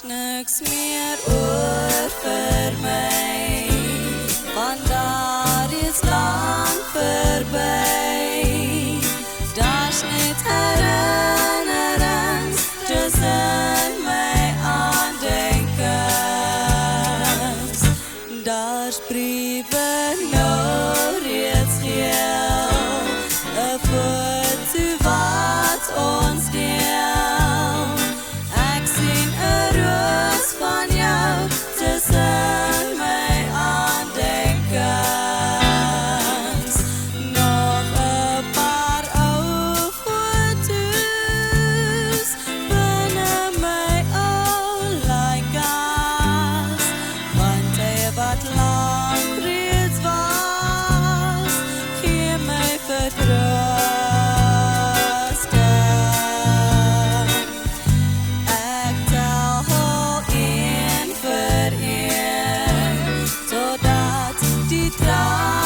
niks meer oor vir my. Want daar is lank verby. Daar's net herinnerings tussen my aandenkings. Daar's briewe nou reeds geel. 'n foto wat ons wat lank reeds was, gee my vertroosting. Ek tel al een vir een, totdat die traan